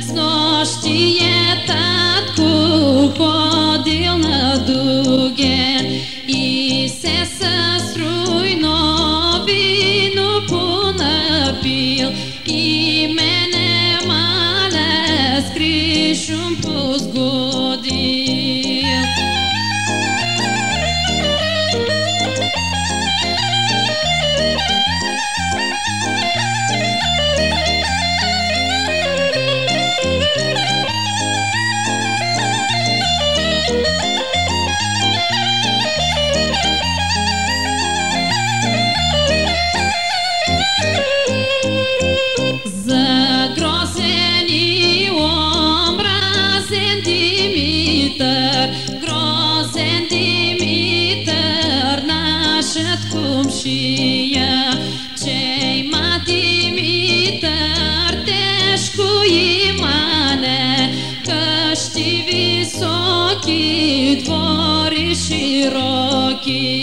Znoście je tak kupo. τη μητέρτε σκουγίμανε και στη βυσόκη σιρόκη.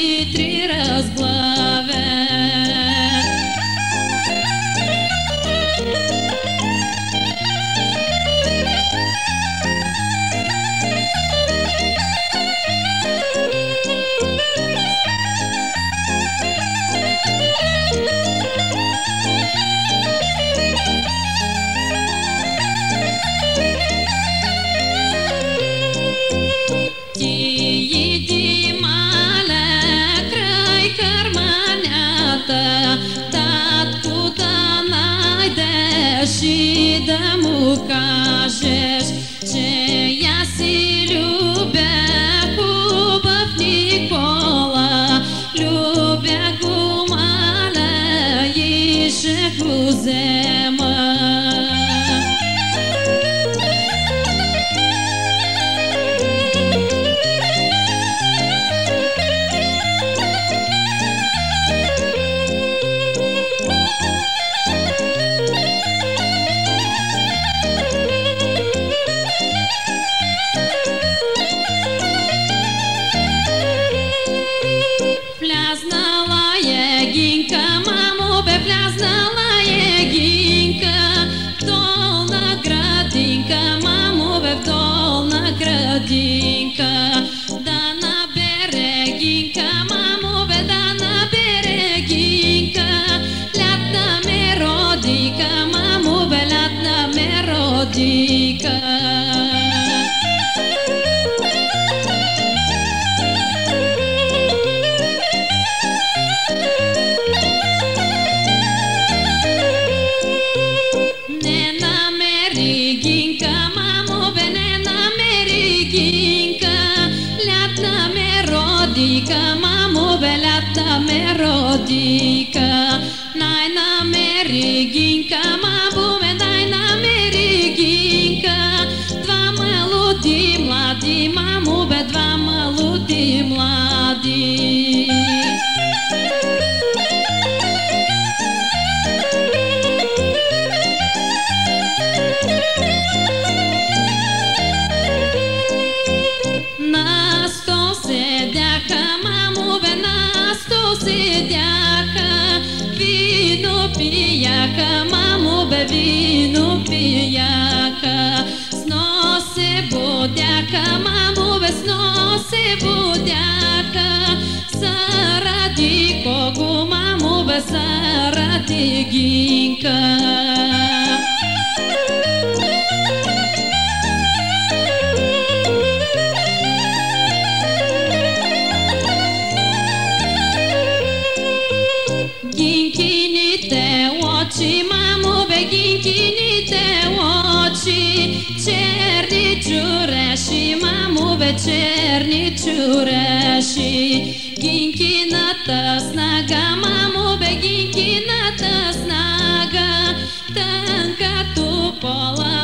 ta Ameriginka pijaka, mamo bevinu pijaka, snose budjaka, mamo bez snose budjaka, saradi kogu, mamo bez saradi ginka. черни чураши, гинкината снага, мамо бе гинкината снага, тънка топола.